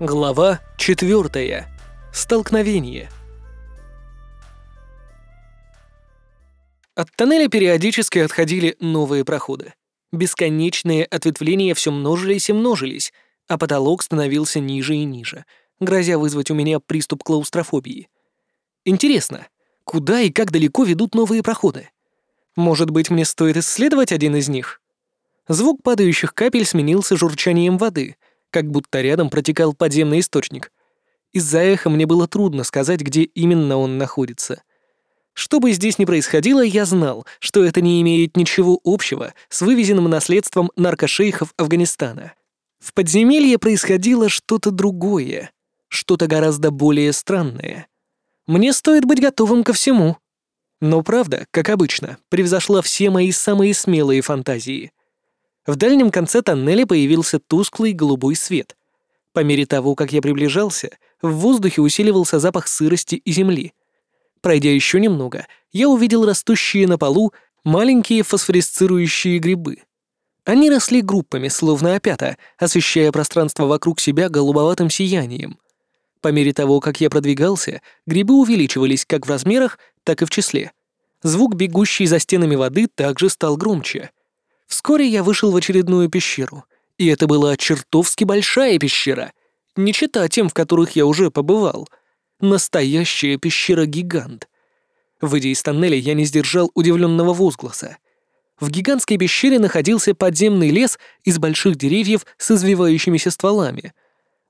Глава 4. Столкновение. От тоннеля периодически отходили новые проходы. Бесконечные ответвления все множились и множились, а потолок становился ниже и ниже, грозя вызвать у меня приступ клаустрофобии. Интересно, куда и как далеко ведут новые проходы? Может быть, мне стоит исследовать один из них? Звук падающих капель сменился журчанием воды — как будто рядом протекал подземный источник. Из-за эха мне было трудно сказать, где именно он находится. Что бы здесь ни происходило, я знал, что это не имеет ничего общего с вывезенным наследством наркошейхов Афганистана. В подземелье происходило что-то другое, что-то гораздо более странное. Мне стоит быть готовым ко всему. Но правда, как обычно, превзошла все мои самые смелые фантазии. В дальнем конце тоннеля появился тусклый голубой свет. По мере того, как я приближался, в воздухе усиливался запах сырости и земли. Пройдя еще немного, я увидел растущие на полу маленькие фосфорисцирующие грибы. Они росли группами, словно опята, освещая пространство вокруг себя голубоватым сиянием. По мере того, как я продвигался, грибы увеличивались как в размерах, так и в числе. Звук бегущей за стенами воды также стал громче — Вскоре я вышел в очередную пещеру, и это была чертовски большая пещера, не чита тем, в которых я уже побывал. Настоящая пещера-гигант. Выйдя из тоннеля, я не сдержал удивленного возгласа. В гигантской пещере находился подземный лес из больших деревьев с извивающимися стволами.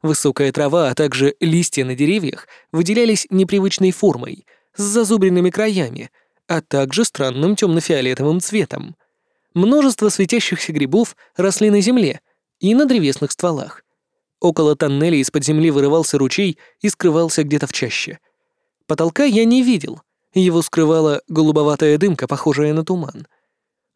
Высокая трава, а также листья на деревьях выделялись непривычной формой, с зазубренными краями, а также странным темно-фиолетовым цветом. Множество светящихся грибов росли на земле и на древесных стволах. Около тоннеля из-под земли вырывался ручей и скрывался где-то в чаще. Потолка я не видел, его скрывала голубоватая дымка, похожая на туман.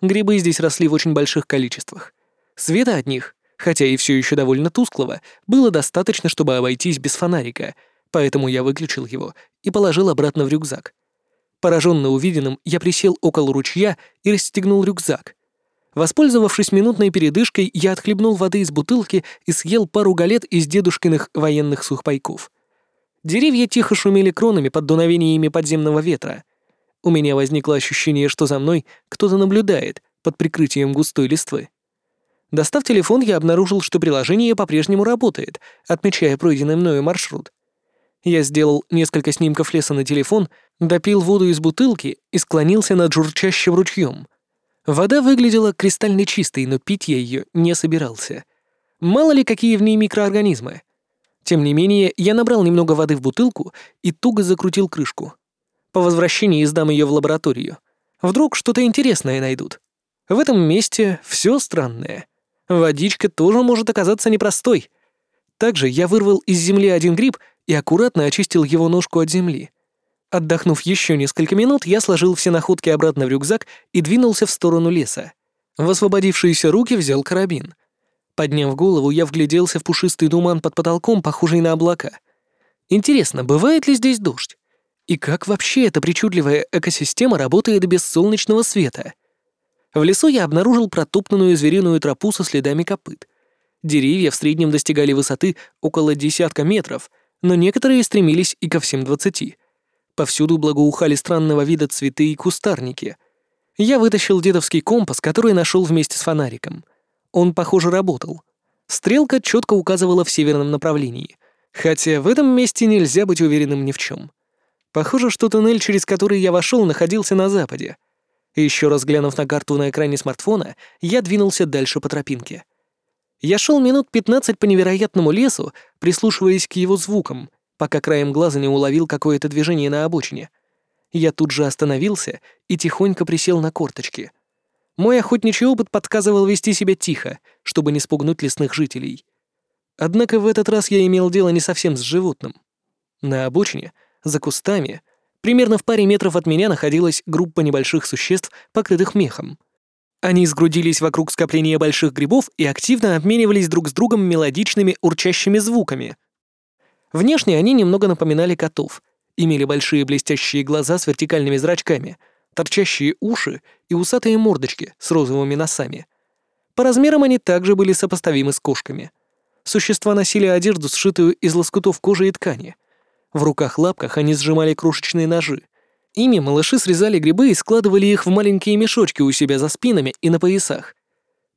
Грибы здесь росли в очень больших количествах. Света от них, хотя и все еще довольно тусклого, было достаточно, чтобы обойтись без фонарика, поэтому я выключил его и положил обратно в рюкзак. Пораженно увиденным, я присел около ручья и расстегнул рюкзак — Воспользовавшись минутной передышкой, я отхлебнул воды из бутылки и съел пару галет из дедушкиных военных сухпайков. Деревья тихо шумели кронами под дуновениями подземного ветра. У меня возникло ощущение, что за мной кто-то наблюдает под прикрытием густой листвы. Достав телефон, я обнаружил, что приложение по-прежнему работает, отмечая пройденный мною маршрут. Я сделал несколько снимков леса на телефон, допил воду из бутылки и склонился над журчащим ручьем — Вода выглядела кристально чистой, но пить я ее не собирался. Мало ли, какие в ней микроорганизмы. Тем не менее, я набрал немного воды в бутылку и туго закрутил крышку. По возвращении сдам ее в лабораторию. Вдруг что-то интересное найдут. В этом месте все странное. Водичка тоже может оказаться непростой. Также я вырвал из земли один гриб и аккуратно очистил его ножку от земли. Отдохнув еще несколько минут, я сложил все находки обратно в рюкзак и двинулся в сторону леса. В освободившиеся руки взял карабин. Подняв голову, я вгляделся в пушистый туман под потолком, похожий на облака. Интересно, бывает ли здесь дождь? И как вообще эта причудливая экосистема работает без солнечного света? В лесу я обнаружил протоптанную звериную тропу со следами копыт. Деревья в среднем достигали высоты около десятка метров, но некоторые стремились и ко всем двадцати. Повсюду благоухали странного вида цветы и кустарники. Я вытащил дедовский компас, который нашел вместе с фонариком. Он, похоже, работал. Стрелка четко указывала в северном направлении. Хотя в этом месте нельзя быть уверенным ни в чем. Похоже, что туннель, через который я вошел, находился на западе. Еще раз глянув на карту на экране смартфона, я двинулся дальше по тропинке. Я шел минут 15 по невероятному лесу, прислушиваясь к его звукам — пока краем глаза не уловил какое-то движение на обочине. Я тут же остановился и тихонько присел на корточки. Мой охотничий опыт подсказывал вести себя тихо, чтобы не спугнуть лесных жителей. Однако в этот раз я имел дело не совсем с животным. На обочине, за кустами, примерно в паре метров от меня находилась группа небольших существ, покрытых мехом. Они сгрудились вокруг скопления больших грибов и активно обменивались друг с другом мелодичными урчащими звуками — Внешне они немного напоминали котов, имели большие блестящие глаза с вертикальными зрачками, торчащие уши и усатые мордочки с розовыми носами. По размерам они также были сопоставимы с кошками. Существа носили одежду, сшитую из лоскутов кожи и ткани. В руках-лапках они сжимали крошечные ножи. Ими малыши срезали грибы и складывали их в маленькие мешочки у себя за спинами и на поясах.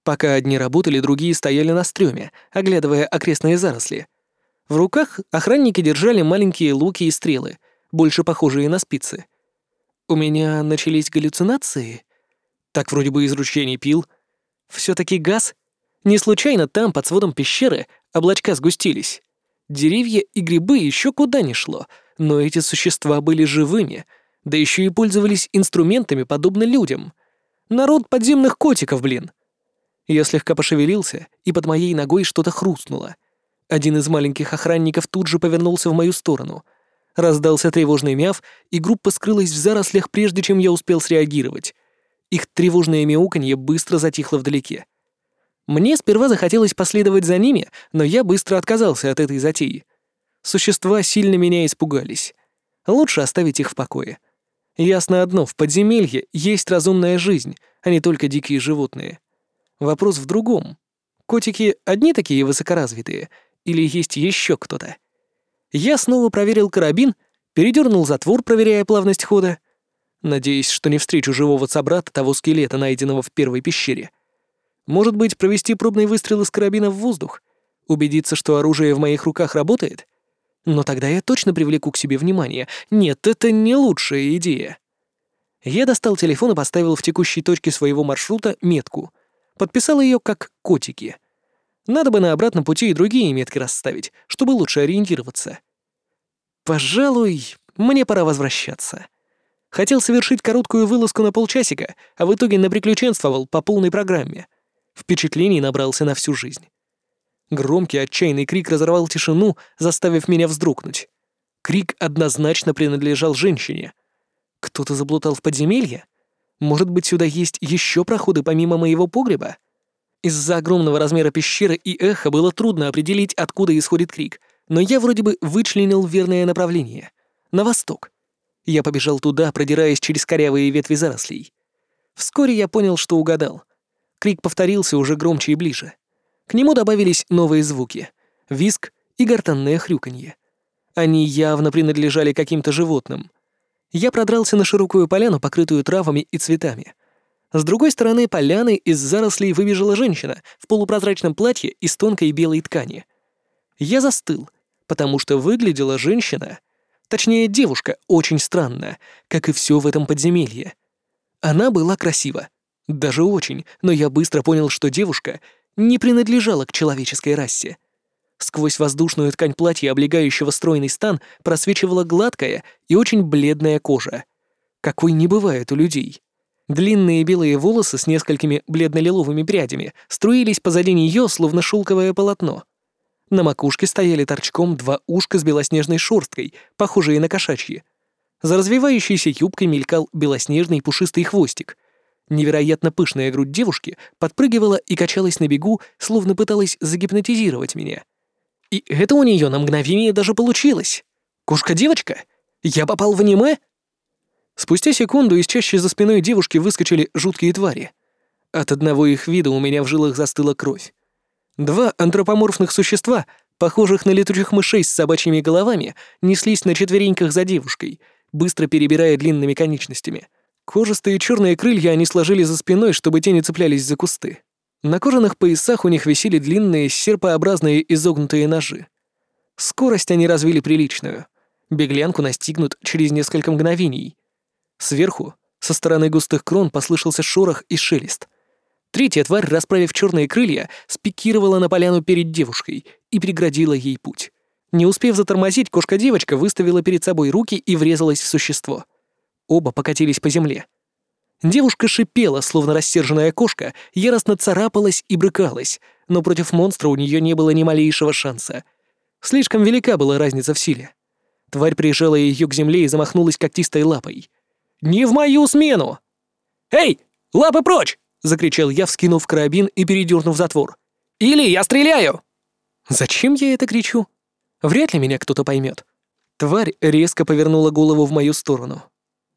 Пока одни работали, другие стояли на стреме, оглядывая окрестные заросли. В руках охранники держали маленькие луки и стрелы, больше похожие на спицы. У меня начались галлюцинации. Так вроде бы из ручья пил. все таки газ? Не случайно там, под сводом пещеры, облачка сгустились. Деревья и грибы еще куда ни шло, но эти существа были живыми — да еще и пользовались инструментами, подобно людям. Народ подземных котиков, блин. Я слегка пошевелился, и под моей ногой что-то хрустнуло. Один из маленьких охранников тут же повернулся в мою сторону. Раздался тревожный мяв, и группа скрылась в зарослях, прежде чем я успел среагировать. Их тревожное мяуканье быстро затихло вдалеке. Мне сперва захотелось последовать за ними, но я быстро отказался от этой затеи. Существа сильно меня испугались. Лучше оставить их в покое. Ясно одно, в подземелье есть разумная жизнь, а не только дикие животные. Вопрос в другом. Котики одни такие высокоразвитые, или есть еще кто-то? Я снова проверил карабин, передернул затвор, проверяя плавность хода. Надеюсь, что не встречу живого собрата того скелета, найденного в первой пещере. Может быть, провести пробный выстрел из карабина в воздух? Убедиться, что оружие в моих руках работает? Но тогда я точно привлеку к себе внимание. Нет, это не лучшая идея. Я достал телефон и поставил в текущей точке своего маршрута метку. Подписал ее как «котики». Надо бы на обратном пути и другие метки расставить, чтобы лучше ориентироваться. Пожалуй, мне пора возвращаться. Хотел совершить короткую вылазку на полчасика, а в итоге наприключенствовал по полной программе. Впечатлений набрался на всю жизнь. Громкий отчаянный крик разорвал тишину, заставив меня вздрогнуть. Крик однозначно принадлежал женщине. Кто-то заблутал в подземелье? Может быть, сюда есть еще проходы помимо моего погреба? Из-за огромного размера пещеры и эха было трудно определить, откуда исходит крик, но я вроде бы вычленил верное направление. На восток. Я побежал туда, продираясь через корявые ветви зарослей. Вскоре я понял, что угадал. Крик повторился уже громче и ближе. К нему добавились новые звуки — виск и гортанное хрюканье. Они явно принадлежали каким-то животным. Я продрался на широкую поляну, покрытую травами и цветами. С другой стороны поляны из зарослей выбежала женщина в полупрозрачном платье из тонкой белой ткани. Я застыл, потому что выглядела женщина, точнее девушка, очень странно, как и все в этом подземелье. Она была красива, даже очень, но я быстро понял, что девушка не принадлежала к человеческой расе. Сквозь воздушную ткань платья, облегающего стройный стан, просвечивала гладкая и очень бледная кожа. Какой не бывает у людей. Длинные белые волосы с несколькими бледно-лиловыми прядями струились позади нее, словно шелковое полотно. На макушке стояли торчком два ушка с белоснежной шерсткой, похожие на кошачьи. За развивающейся юбкой мелькал белоснежный пушистый хвостик — Невероятно пышная грудь девушки подпрыгивала и качалась на бегу, словно пыталась загипнотизировать меня. И это у нее на мгновение даже получилось. Кошка-девочка? Я попал в аниме? Спустя секунду из чащи за спиной девушки выскочили жуткие твари. От одного их вида у меня в жилах застыла кровь. Два антропоморфных существа, похожих на летучих мышей с собачьими головами, неслись на четвереньках за девушкой, быстро перебирая длинными конечностями — Кожистые черные крылья они сложили за спиной, чтобы те не цеплялись за кусты. На кожаных поясах у них висели длинные серпообразные изогнутые ножи. Скорость они развили приличную. Беглянку настигнут через несколько мгновений. Сверху, со стороны густых крон, послышался шорох и шелест. Третья тварь, расправив черные крылья, спикировала на поляну перед девушкой и преградила ей путь. Не успев затормозить, кошка-девочка выставила перед собой руки и врезалась в существо — Оба покатились по земле. Девушка шипела, словно рассерженная кошка, яростно царапалась и брыкалась, но против монстра у нее не было ни малейшего шанса. Слишком велика была разница в силе. Тварь прижала ее к земле и замахнулась когтистой лапой. «Не в мою смену!» «Эй, лапы прочь!» — закричал я, вскинув карабин и передернув затвор. «Или я стреляю!» Зачем я это кричу? Вряд ли меня кто-то поймет. Тварь резко повернула голову в мою сторону.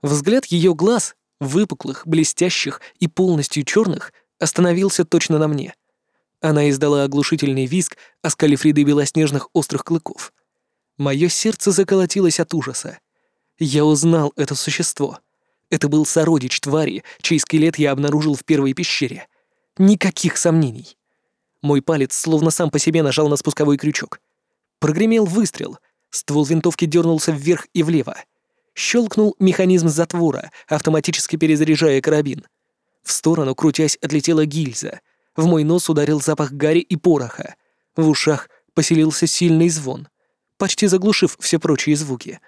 Взгляд ее глаз, выпуклых, блестящих и полностью черных, остановился точно на мне. Она издала оглушительный визг, оскалив ряды белоснежных острых клыков. Мое сердце заколотилось от ужаса. Я узнал это существо. Это был сородич твари, чей скелет я обнаружил в первой пещере. Никаких сомнений. Мой палец словно сам по себе нажал на спусковой крючок. Прогремел выстрел. Ствол винтовки дернулся вверх и влево. Щелкнул механизм затвора, автоматически перезаряжая карабин. В сторону, крутясь, отлетела гильза. В мой нос ударил запах гари и пороха. В ушах поселился сильный звон, почти заглушив все прочие звуки.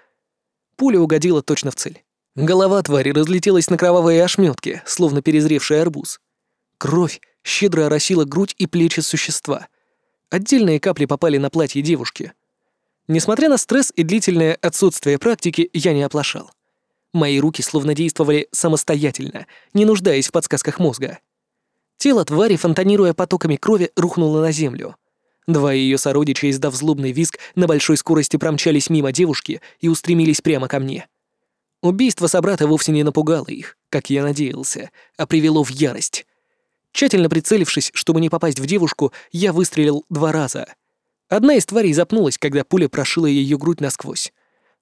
Пуля угодила точно в цель. Голова твари разлетелась на кровавые ошметки, словно перезревший арбуз. Кровь щедро оросила грудь и плечи существа. Отдельные капли попали на платье девушки. Несмотря на стресс и длительное отсутствие практики, я не оплошал. Мои руки словно действовали самостоятельно, не нуждаясь в подсказках мозга. Тело твари, фонтанируя потоками крови, рухнуло на землю. Два ее сородича, издав злобный визг, на большой скорости промчались мимо девушки и устремились прямо ко мне. Убийство собрата вовсе не напугало их, как я надеялся, а привело в ярость. Тщательно прицелившись, чтобы не попасть в девушку, я выстрелил два раза — Одна из тварей запнулась, когда пуля прошила ее грудь насквозь.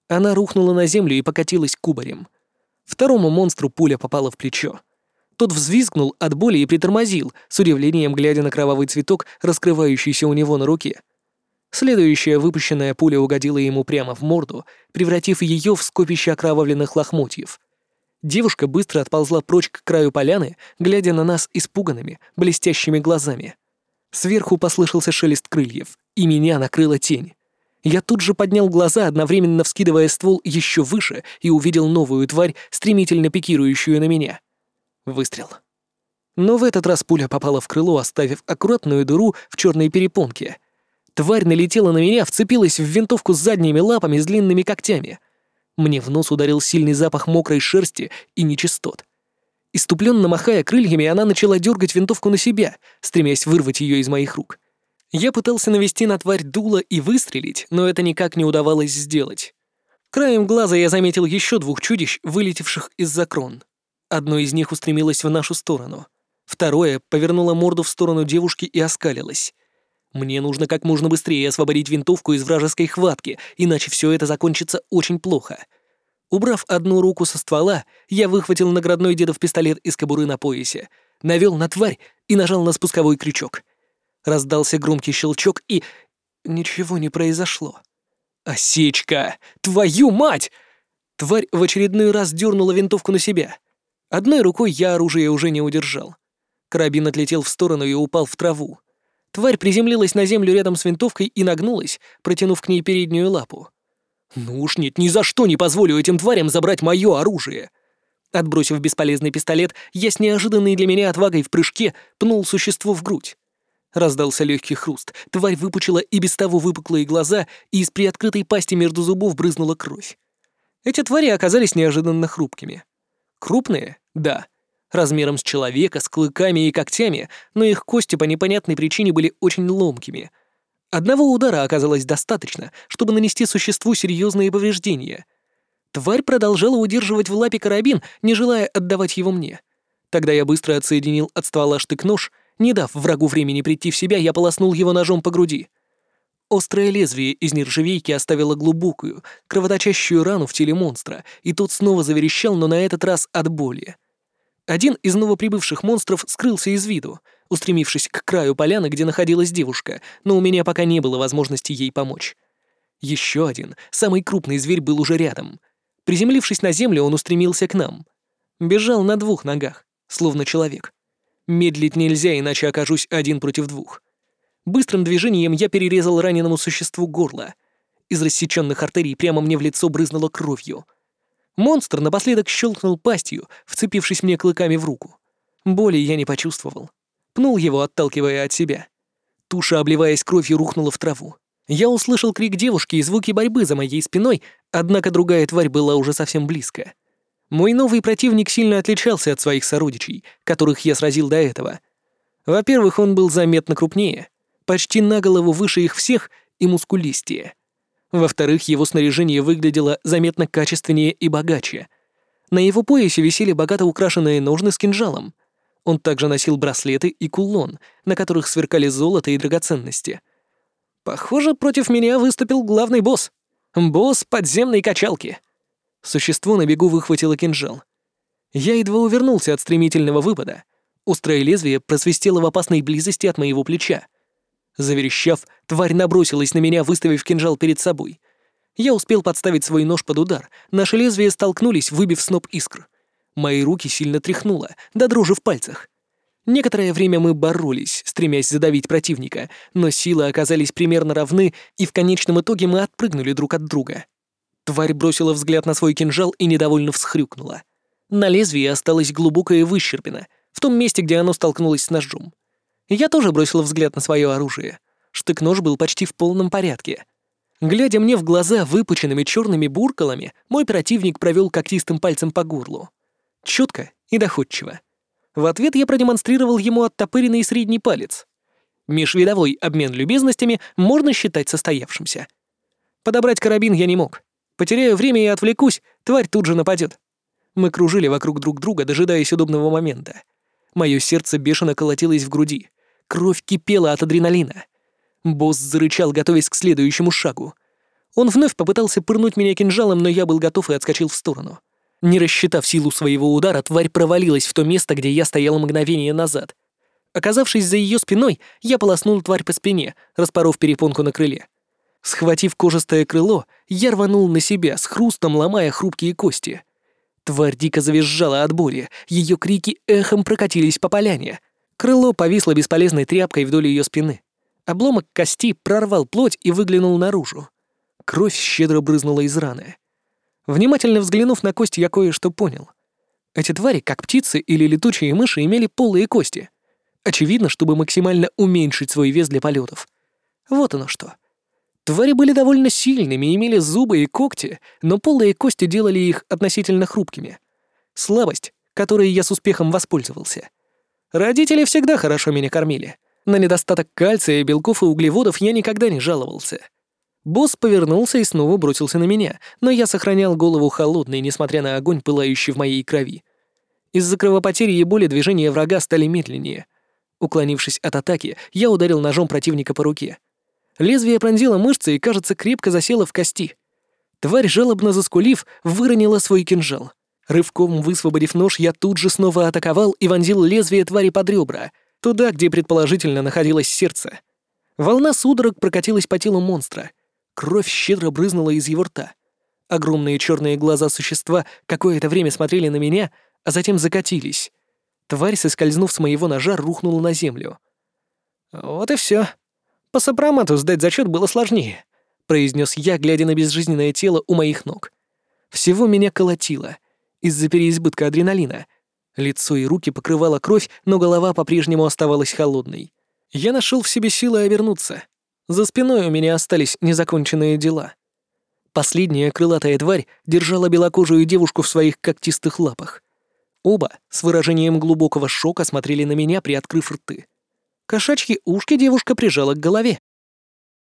Она рухнула на землю и покатилась кубарем. Второму монстру пуля попала в плечо. Тот взвизгнул от боли и притормозил, с удивлением глядя на кровавый цветок, раскрывающийся у него на руке. Следующая выпущенная пуля угодила ему прямо в морду, превратив ее в скопище окровавленных лохмотьев. Девушка быстро отползла прочь к краю поляны, глядя на нас испуганными, блестящими глазами. Сверху послышался шелест крыльев, и меня накрыла тень. Я тут же поднял глаза, одновременно вскидывая ствол еще выше, и увидел новую тварь, стремительно пикирующую на меня. Выстрел. Но в этот раз пуля попала в крыло, оставив аккуратную дыру в черной перепонке. Тварь налетела на меня, вцепилась в винтовку с задними лапами с длинными когтями. Мне в нос ударил сильный запах мокрой шерсти и нечистот. Иступленно махая крыльями, она начала дергать винтовку на себя, стремясь вырвать ее из моих рук. Я пытался навести на тварь дуло и выстрелить, но это никак не удавалось сделать. Краем глаза я заметил еще двух чудищ, вылетевших из-за крон. Одно из них устремилось в нашу сторону. Второе повернуло морду в сторону девушки и оскалилось. Мне нужно как можно быстрее освободить винтовку из вражеской хватки, иначе все это закончится очень плохо. Убрав одну руку со ствола, я выхватил наградной дедов пистолет из кобуры на поясе, навел на тварь и нажал на спусковой крючок. Раздался громкий щелчок и... Ничего не произошло. «Осечка! Твою мать!» Тварь в очередной раз дернула винтовку на себя. Одной рукой я оружие уже не удержал. Карабин отлетел в сторону и упал в траву. Тварь приземлилась на землю рядом с винтовкой и нагнулась, протянув к ней переднюю лапу. «Ну уж нет, ни за что не позволю этим тварям забрать мое оружие!» Отбросив бесполезный пистолет, я с неожиданной для меня отвагой в прыжке пнул существо в грудь. Раздался легкий хруст, тварь выпучила и без того выпуклые глаза, и из приоткрытой пасти между зубов брызнула кровь. Эти твари оказались неожиданно хрупкими. Крупные? Да. Размером с человека, с клыками и когтями, но их кости по непонятной причине были очень ломкими. Одного удара оказалось достаточно, чтобы нанести существу серьезные повреждения. Тварь продолжала удерживать в лапе карабин, не желая отдавать его мне. Тогда я быстро отсоединил от ствола штык-нож не дав врагу времени прийти в себя, я полоснул его ножом по груди. Острое лезвие из нержавейки оставило глубокую, кровоточащую рану в теле монстра, и тот снова заверещал, но на этот раз от боли. Один из новоприбывших монстров скрылся из виду, устремившись к краю поляны, где находилась девушка, но у меня пока не было возможности ей помочь. Еще один, самый крупный зверь был уже рядом. Приземлившись на землю, он устремился к нам. Бежал на двух ногах, словно человек. Медлить нельзя, иначе окажусь один против двух. Быстрым движением я перерезал раненому существу горло. Из рассеченных артерий прямо мне в лицо брызнуло кровью. Монстр напоследок щелкнул пастью, вцепившись мне клыками в руку. Боли я не почувствовал. Пнул его, отталкивая от себя. Туша, обливаясь кровью, рухнула в траву. Я услышал крик девушки и звуки борьбы за моей спиной, однако другая тварь была уже совсем близко. Мой новый противник сильно отличался от своих сородичей, которых я сразил до этого. Во-первых, он был заметно крупнее, почти на голову выше их всех и мускулистее. Во-вторых, его снаряжение выглядело заметно качественнее и богаче. На его поясе висели богато украшенные ножны с кинжалом. Он также носил браслеты и кулон, на которых сверкали золото и драгоценности. Похоже, против меня выступил главный босс. Босс подземной качалки. Существо на бегу выхватило кинжал. Я едва увернулся от стремительного выпада. Острое лезвие просвистело в опасной близости от моего плеча. Заверещав, тварь набросилась на меня, выставив кинжал перед собой. Я успел подставить свой нож под удар. Наши лезвия столкнулись, выбив сноп искр. Мои руки сильно тряхнуло, до дрожи в пальцах. Некоторое время мы боролись, стремясь задавить противника, но силы оказались примерно равны, и в конечном итоге мы отпрыгнули друг от друга. Тварь бросила взгляд на свой кинжал и недовольно всхрюкнула. На лезвии осталась глубокая выщербина, в том месте, где оно столкнулось с ножом. Я тоже бросила взгляд на свое оружие. Штык-нож был почти в полном порядке. Глядя мне в глаза выпученными черными буркалами, мой противник провел когтистым пальцем по горлу. Четко и доходчиво. В ответ я продемонстрировал ему оттопыренный средний палец. Межвидовой обмен любезностями можно считать состоявшимся. Подобрать карабин я не мог. Потеряю время и отвлекусь, тварь тут же нападет. Мы кружили вокруг друг друга, дожидаясь удобного момента. Мое сердце бешено колотилось в груди. Кровь кипела от адреналина. Босс зарычал, готовясь к следующему шагу. Он вновь попытался пырнуть меня кинжалом, но я был готов и отскочил в сторону. Не рассчитав силу своего удара, тварь провалилась в то место, где я стоял мгновение назад. Оказавшись за ее спиной, я полоснул тварь по спине, распоров перепонку на крыле. Схватив кожистое крыло, я рванул на себя, с хрустом ломая хрупкие кости. Тварь дико завизжала от боли, ее крики эхом прокатились по поляне. Крыло повисло бесполезной тряпкой вдоль ее спины. Обломок кости прорвал плоть и выглянул наружу. Кровь щедро брызнула из раны. Внимательно взглянув на кость, я кое-что понял. Эти твари, как птицы или летучие мыши, имели полые кости. Очевидно, чтобы максимально уменьшить свой вес для полетов. Вот оно что. Твари были довольно сильными, имели зубы и когти, но полые кости делали их относительно хрупкими. Слабость, которой я с успехом воспользовался. Родители всегда хорошо меня кормили. На недостаток кальция, белков и углеводов я никогда не жаловался. Босс повернулся и снова бросился на меня, но я сохранял голову холодной, несмотря на огонь, пылающий в моей крови. Из-за кровопотери и боли движения врага стали медленнее. Уклонившись от атаки, я ударил ножом противника по руке. Лезвие пронзило мышцы и, кажется, крепко засело в кости. Тварь, жалобно заскулив, выронила свой кинжал. Рывком высвободив нож, я тут же снова атаковал и вонзил лезвие твари под ребра, туда, где предположительно находилось сердце. Волна судорог прокатилась по телу монстра — Кровь щедро брызнула из его рта. Огромные черные глаза существа какое-то время смотрели на меня, а затем закатились. Тварь, соскользнув с моего ножа, рухнула на землю. «Вот и все. По сопромату сдать зачет было сложнее», — произнес я, глядя на безжизненное тело у моих ног. Всего меня колотило из-за переизбытка адреналина. Лицо и руки покрывала кровь, но голова по-прежнему оставалась холодной. Я нашел в себе силы обернуться. За спиной у меня остались незаконченные дела. Последняя крылатая тварь держала белокожую девушку в своих когтистых лапах. Оба с выражением глубокого шока смотрели на меня, приоткрыв рты. Кошачьи ушки девушка прижала к голове.